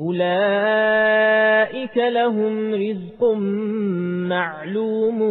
أولئك لهم رزق معلوم